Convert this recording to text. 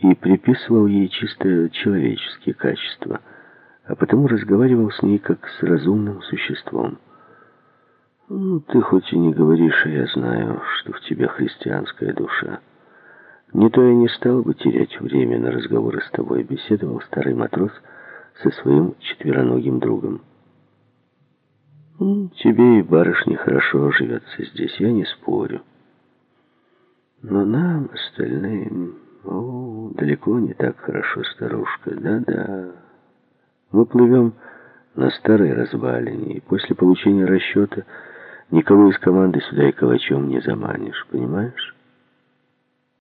и приписывал ей чисто человеческие качества, а потому разговаривал с ней как с разумным существом. «Ну, ты хоть и не говоришь, а я знаю, что в тебе христианская душа. Не то я не стал бы терять время на разговоры с тобой», — беседовал старый матрос со своим четвероногим другом. «Тебе и барышне хорошо живется здесь, я не спорю. Но нам, остальным, далеко не так хорошо, старушка, да-да. Мы плывем на старой развалине, и после получения расчета никого из команды сюда и калачом не заманишь, понимаешь?»